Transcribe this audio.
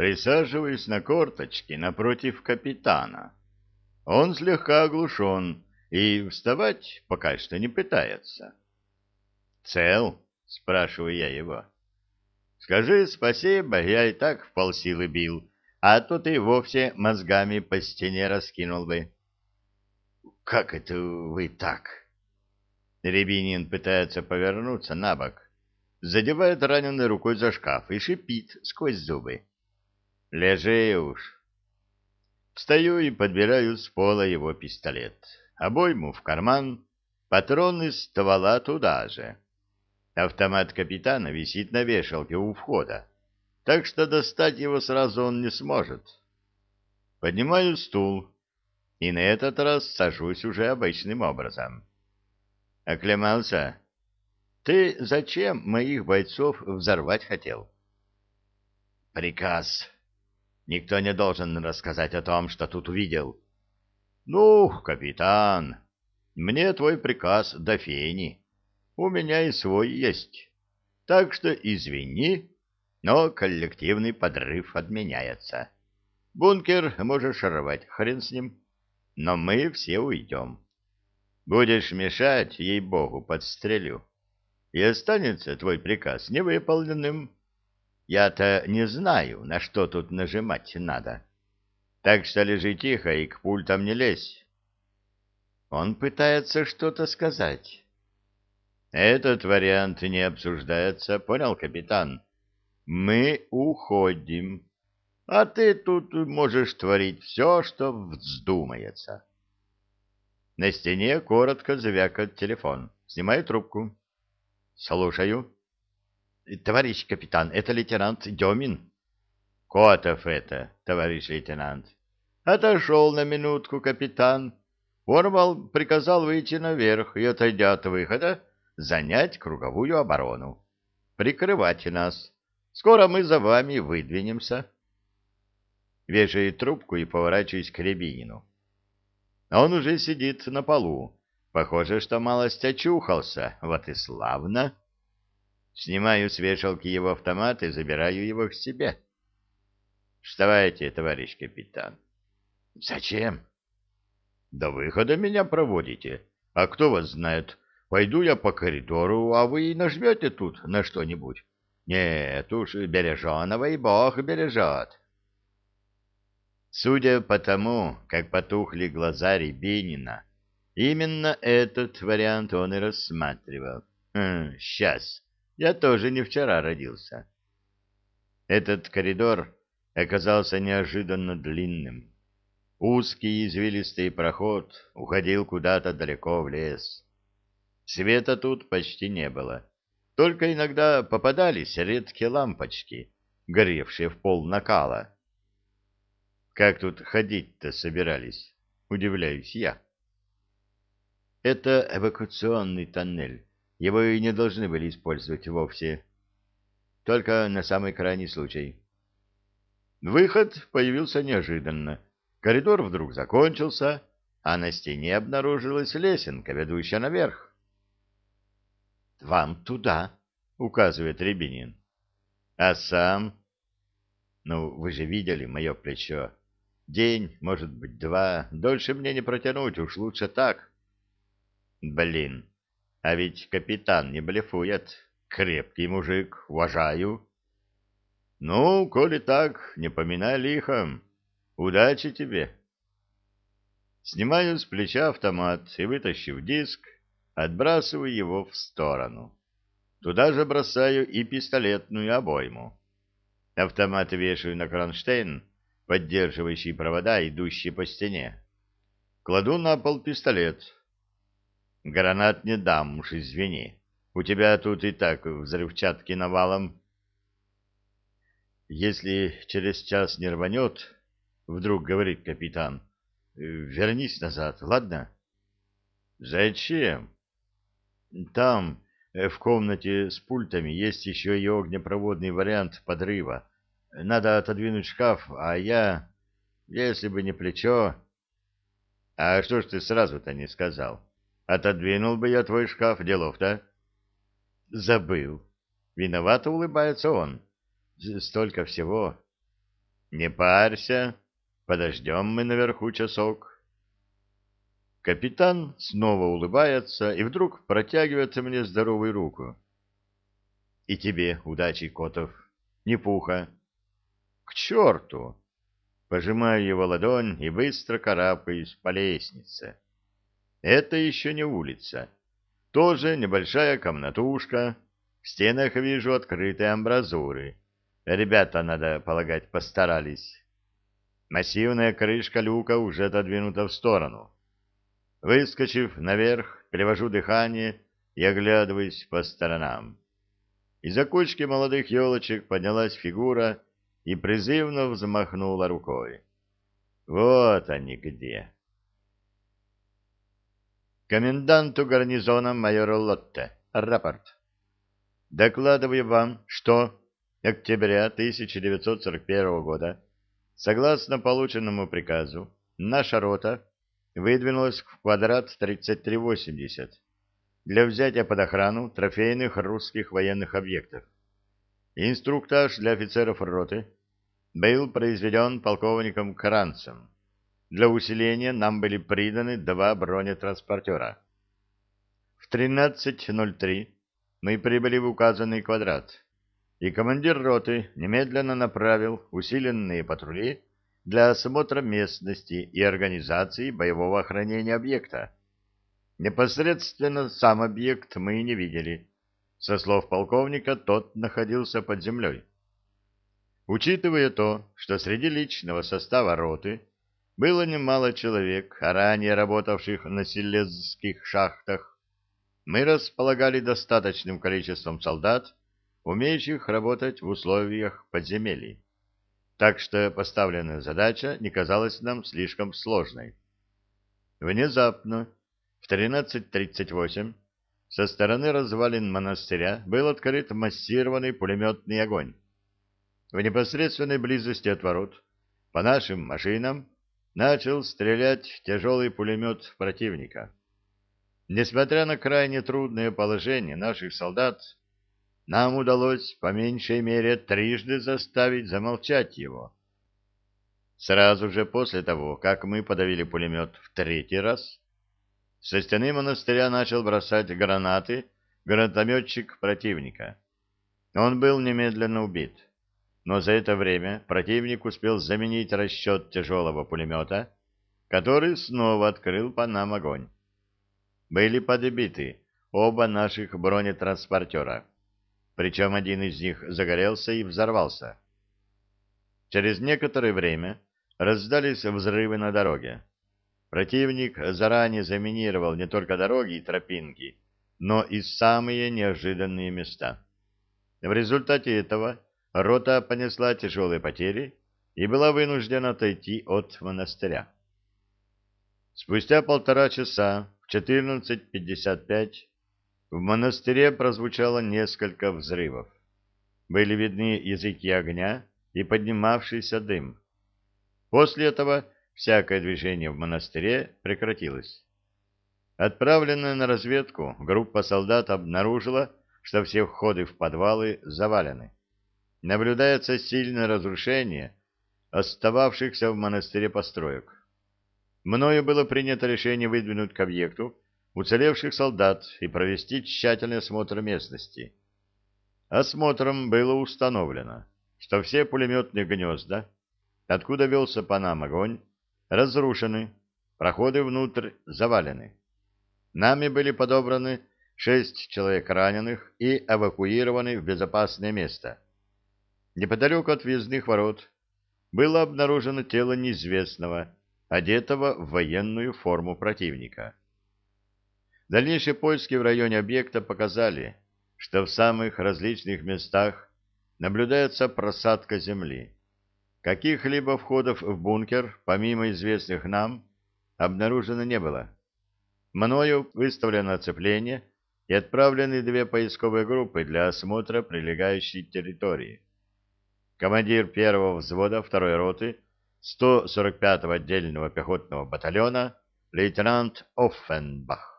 Присаживаюсь на корточки напротив капитана. Он слегка оглушен и вставать пока что не пытается. «Цел?» — спрашиваю я его. «Скажи спасибо, я и так в полсилы бил, а то ты вовсе мозгами по стене раскинул бы». «Как это вы так?» Рябинин пытается повернуться на бок, задевает раненой рукой за шкаф и шипит сквозь зубы. «Лежи уж!» Встаю и подбираю с пола его пистолет. Обойму в карман, патрон из ствола туда же. Автомат капитана висит на вешалке у входа, так что достать его сразу он не сможет. Поднимаю стул и на этот раз сажусь уже обычным образом. Оклемался. Ты зачем моих бойцов взорвать хотел? Приказ. Никто не должен рассказать о том, что тут увидел. Ну, капитан, мне твой приказ до фени. У меня и свой есть. Так что извини, но коллективный подрыв отменяется. Бункер можешь рвать, хрен с ним. Но мы все уйдем. Будешь мешать, ей-богу, подстрелю. И останется твой приказ невыполненным. Я-то не знаю, на что тут нажимать надо. Так что лежи тихо и к пультам не лезь. Он пытается что-то сказать. Этот вариант не обсуждается, понял, капитан? Мы уходим. А ты тут можешь творить все, что вздумается. На стене коротко звякает телефон. Снимаю трубку. Слушаю. Товарищ капитан, это лейтенант Демин. Котов это, товарищ лейтенант. Отошел на минутку капитан. Ворвал приказал выйти наверх и, отойдя от выхода, занять круговую оборону. Прикрывайте нас. Скоро мы за вами выдвинемся. Вешаю трубку и поворачиваюсь к Рябинину. Он уже сидит на полу. Похоже, что малость очухался. Вот и славно. Снимаю с вешалки его автомат и забираю его к себе. Вставайте, товарищ капитан. Зачем? До выхода меня проводите. А кто вас знает, пойду я по коридору, а вы и нажмете тут на что-нибудь. Нет уж, береженого и Бог бережет. Судя по тому, как потухли глаза Рябинина, именно этот вариант он и рассматривал. Хм, сейчас, я тоже не вчера родился. Этот коридор оказался неожиданно длинным. Узкий извилистый проход уходил куда-то далеко в лес. Света тут почти не было. Только иногда попадались редкие лампочки, горевшие в пол накала. Как тут ходить-то собирались? Удивляюсь я. Это эвакуационный тоннель. Его и не должны были использовать вовсе. Только на самый крайний случай. Выход появился неожиданно. Коридор вдруг закончился, а на стене обнаружилась лесенка, ведущая наверх. — Вам туда, — указывает Рябинин. — А сам? — Ну, вы же видели мое плечо. День, может быть, два. Дольше мне не протянуть, уж лучше так. Блин, а ведь капитан не блефует. Крепкий мужик, уважаю. Ну, коли так, не поминай лихом. Удачи тебе. Снимаю с плеча автомат и, вытащив диск, отбрасываю его в сторону. Туда же бросаю и пистолетную обойму. Автомат вешаю на кронштейн, поддерживающий провода, идущие по стене. Кладу на пол пистолет. Гранат не дам, уж извини. У тебя тут и так взрывчатки навалом. Если через час не рванет, вдруг говорит капитан, вернись назад, ладно? Зачем? Там, э, в комнате с пультами, есть еще и огнепроводный вариант подрыва. Надо отодвинуть шкаф, а я... Если бы не плечо... А что ж ты сразу-то не сказал? Отодвинул бы я твой шкаф, делов-то. Забыл. Виновато улыбается он. Столько всего. Не парься, подождем мы наверху часок. Капитан снова улыбается и вдруг протягивает мне здоровую руку. И тебе удачи, Котов. Не пуха. К черту! Пожимаю его ладонь и быстро карабкаюсь по лестнице. Это еще не улица. Тоже небольшая комнатушка. В стенах вижу открытые амбразуры. Ребята, надо полагать, постарались. Массивная крышка люка уже отодвинута в сторону. Выскочив наверх, перевожу дыхание и оглядываюсь по сторонам. Из-за кучки молодых елочек поднялась фигура и призывно взмахнула рукой. Вот они где. Коменданту гарнизона майору Лотте. Рапорт. Докладываю вам, что октября 1941 года, согласно полученному приказу, наша рота выдвинулась в квадрат 3380 для взятия под охрану трофейных русских военных объектов. Инструктаж для офицеров роты был произведен полковником Кранцем. Для усиления нам были приданы два бронетранспортера. В 13.03 мы прибыли в указанный квадрат, и командир роты немедленно направил усиленные патрули для осмотра местности и организации боевого охранения объекта. Непосредственно сам объект мы не видели. Со слов полковника, тот находился под землей. Учитывая то, что среди личного состава роты было немало человек, ранее работавших на селезских шахтах, мы располагали достаточным количеством солдат, умеющих работать в условиях подземелий. Так что поставленная задача не казалась нам слишком сложной. Внезапно, в 13.38, со стороны развалин монастыря был открыт массированный пулеметный огонь. В непосредственной близости от ворот по нашим машинам начал стрелять тяжелый пулемет противника. Несмотря на крайне трудное положение наших солдат, нам удалось по меньшей мере трижды заставить замолчать его. Сразу же после того, как мы подавили пулемет в третий раз, со стены монастыря начал бросать гранаты гранатометчик противника. Он был немедленно убит, но за это время противник успел заменить расчет тяжелого пулемета, который снова открыл по нам огонь. Были подбиты оба наших бронетранспортера, причем один из них загорелся и взорвался. Через некоторое время раздались взрывы на дороге. Противник заранее заминировал не только дороги и тропинки, но и самые неожиданные места. В результате этого рота понесла тяжелые потери и была вынуждена отойти от монастыря. Спустя полтора часа в 14.55 в монастыре прозвучало несколько взрывов. Были видны языки огня и поднимавшийся дым. После этого всякое движение в монастыре прекратилось. Отправленная на разведку группа солдат обнаружила, что все входы в подвалы завалены. Наблюдается сильное разрушение остававшихся в монастыре построек. Мною было принято решение выдвинуть к объекту уцелевших солдат и провести тщательный осмотр местности. Осмотром было установлено, что все пулеметные гнезда, откуда велся по нам огонь, разрушены, проходы внутрь завалены. Нами были подобраны шесть человек раненых и эвакуированы в безопасное место. Неподалеку от въездных ворот было обнаружено тело неизвестного, одетого в военную форму противника. Дальнейшие поиски в районе объекта показали, что в самых различных местах наблюдается просадка земли. Каких-либо входов в бункер, помимо известных нам, обнаружено не было. Мною выставлено оцепление и отправлены две поисковые группы для осмотра прилегающей территории. Командир первого взвода второй роты 145-го отдельного пехотного батальона лейтенант Оффенбах